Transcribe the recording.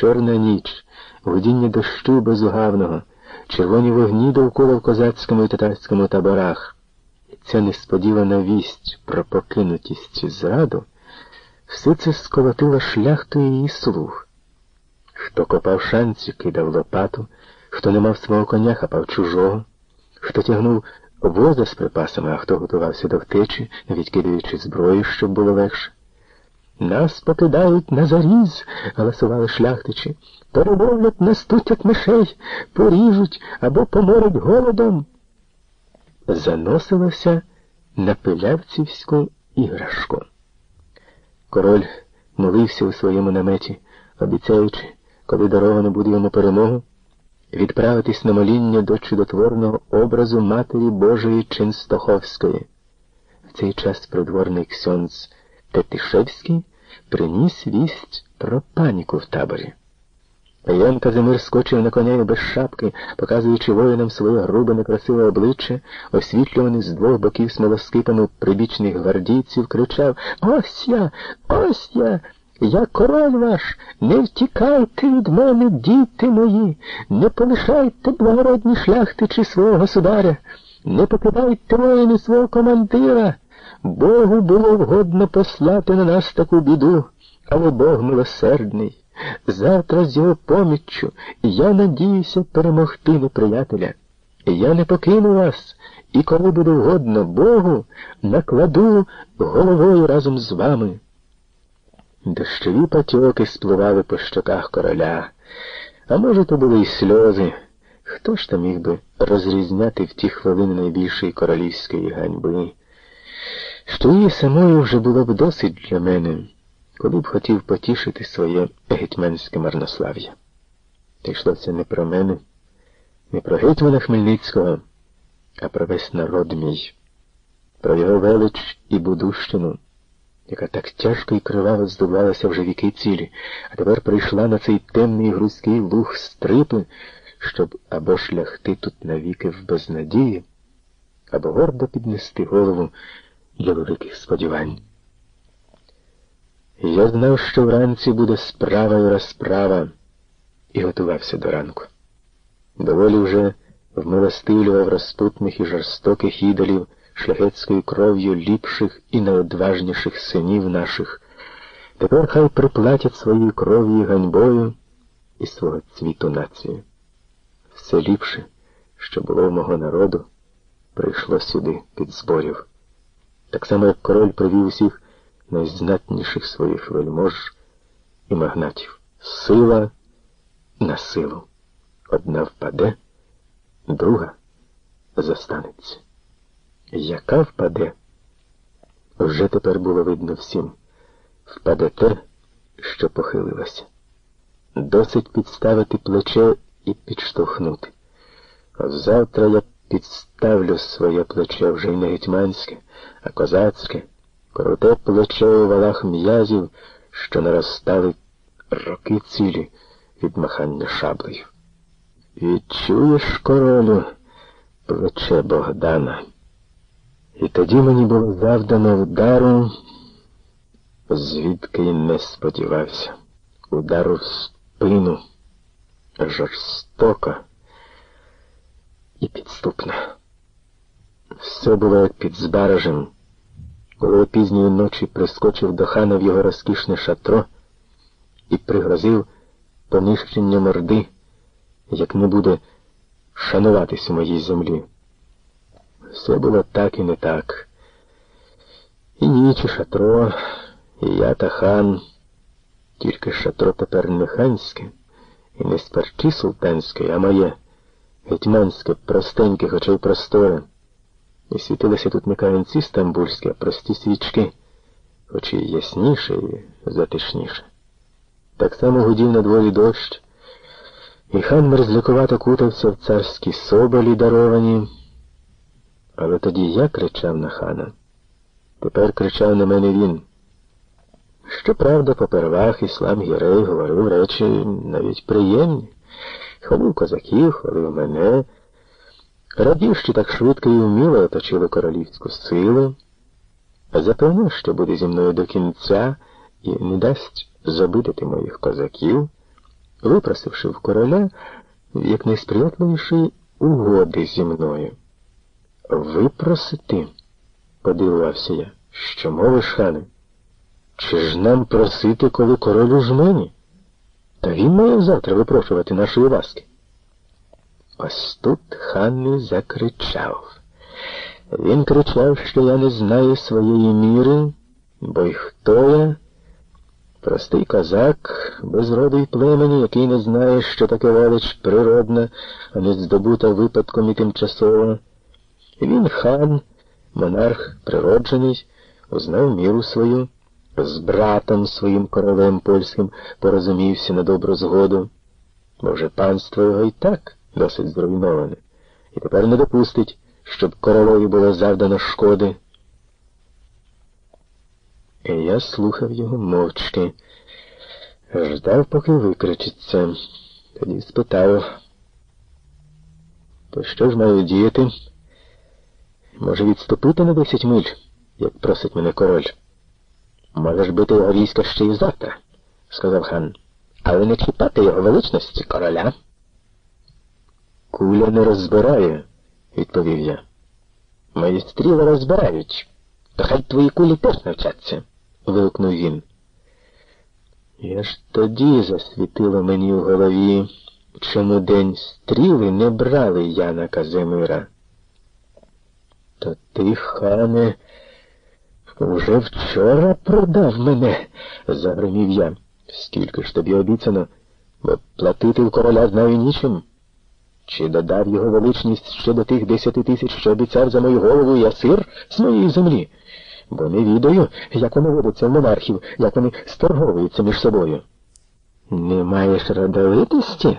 чорна ніч, гудіння дощу безугавного, червоні вогні довкола в козацькому і татарському таборах. І ця несподівана вість про покинутість зраду все це сколотило шляхту її слух. Хто копав шанці, кидав лопату, хто не мав свого коня, хапав чужого, хто тягнув воза з припасами, а хто готувався до втечі, навіть кидаючи зброю, щоб було легше. Нас покидають на заріз, галасували шляхтичі, перемовлять, настутять мишей, поріжуть або поморять голодом. Заносилося на пилявцівську іграшку. Король молився у своєму наметі, обіцяючи, коли даровано буде йому перемогу, відправитись на моління до чудотворного образу Матері Божої Ченстоховської. В цей час придворний ксьонц Тетишевський приніс вість про паніку в таборі. Ян Казимир скочив на коня без шапки, показуючи воїнам своє грубе некрасиве обличчя, освітлюваний з двох боків смолоскипами прибічних гвардійців, кричав Ось я, ось я. Я король ваш, не втікайте від мене, діти мої, не полишайте благородні шляхтичі свого государя, не покидайте воїни свого командира. Богу було вгодно послати на нас таку біду, але Бог милосердний. Завтра з його поміччю я надіюся перемогти неприятеля. Я не покину вас, і коли буде вгодно Богу, накладу головою разом з вами. Дощові патьоки спливали по щоках короля, а може, то були й сльози. Хто ж там міг би розрізняти в ті хвилини найбільшої королівської ганьби? Що її самою вже було б досить для мене, коли б хотів потішити своє гетьманське марнослав'я. Та йшлося не про мене, не про гетьмана Хмельницького, а про весь народ мій, про його велич і будущину яка так тяжко і криваво здувалася вже віки цілі, а тепер прийшла на цей темний грузький луг стрипи, щоб або шляхти тут навіки в безнадії, або гордо піднести голову для великих сподівань. Я знав, що вранці буде справа і розправа, і готувався до ранку. Доволі вже вмилостивлював розпутних і жорстоких ідолів шляхетською кров'ю ліпших і найодважніших синів наших. Тепер хай приплатять своєю кров'ю ганьбою і свого цвіту націю. Все ліпше, що було в мого народу, прийшло сюди під зборів. Так само, як король привів усіх найзнатніших своїх вельмож і магнатів. Сила на силу. Одна впаде, друга застанеться. Яка впаде? Вже тепер було видно всім. Впаде те, що похилилося. Досить підставити плече і підштовхнути. От завтра я підставлю своє плече вже й не гетьманське, а козацьке, круте плече у валах м'язів, що наростали роки цілі від махання шаблею. І чуєш, королю, плече Богдана. І тоді мені було завдано удару, звідки й не сподівався. Удару в спину жорстоко і підступно. Все було під збаражем, коли пізньої ночі прискочив до хана в його розкішне шатро і пригрозив понищення морди, як не буде шануватись у моїй землі. Все було так і не так. І ніч, і шатро, і я та хан. Тільки шатро тепер не ханське, і не сперчі султанське, а моє, гетьманське, простеньке, хоча й просторе. І світилися тут не камінці стамбульські, а прості свічки, хоч і ясніше і затишніше. Так само гудів на дворі дощ, і хан мерзлякувато кутався в царські соболі даровані. Але тоді я кричав на хана. Тепер кричав на мене він. Щоправда, попервах іслам Гірей говорив речі навіть приємні. Хвалив козаків, хвалив мене. Радів, що так швидко і вміло оточили королівську силу, запевнив, що буде зі мною до кінця і не дасть забидати моїх козаків, випросивши в короля якнайсприятливіші угоди зі мною. Випросити, подивувався я. Що мовиш, хане? Чи ж нам просити, коли король у жмені? Та він має завтра випрошувати нашої ласки. Ось тут хан і закричав. Він кричав, що я не знаю своєї міри, бо й хто я? Простий козак, без роду й племені, який не знає, що таке велич природна, а не здобута випадком і тимчасово. Він хан, монарх природжений, узнав міру свою, з братом своїм королем польським порозумівся на добру згоду, бо вже панство його і так досить зруйноване, і тепер не допустить, щоб королеві було завдано шкоди. І я слухав його мовчки, ждав, поки викричиться, тоді спитав, то що ж маю діяти? Може, відступити на десять миль, як просить мене король? Можеш бити його війська ще й завтра, сказав хан, але не чіпати його величності короля. Куля не розбирає, відповів я. Мої стріли розбирають, то хай твої кулі теж навчаться, вигукнув він. Я ж тоді засвітило мені в голові, чому день стріли не брали Яна Казимира. То ти, хане, уже вчора продав мене, загримів я. Скільки ж тобі обіцяно, бо платити в короля знаю нічим. Чи додав його величність ще до тих десяти тисяч, що обіцяв за мою голову я сир з моєї землі? Бо не відаю, як воно водиться в монархів, як вони сторговуються між собою. Не маєш родовитості?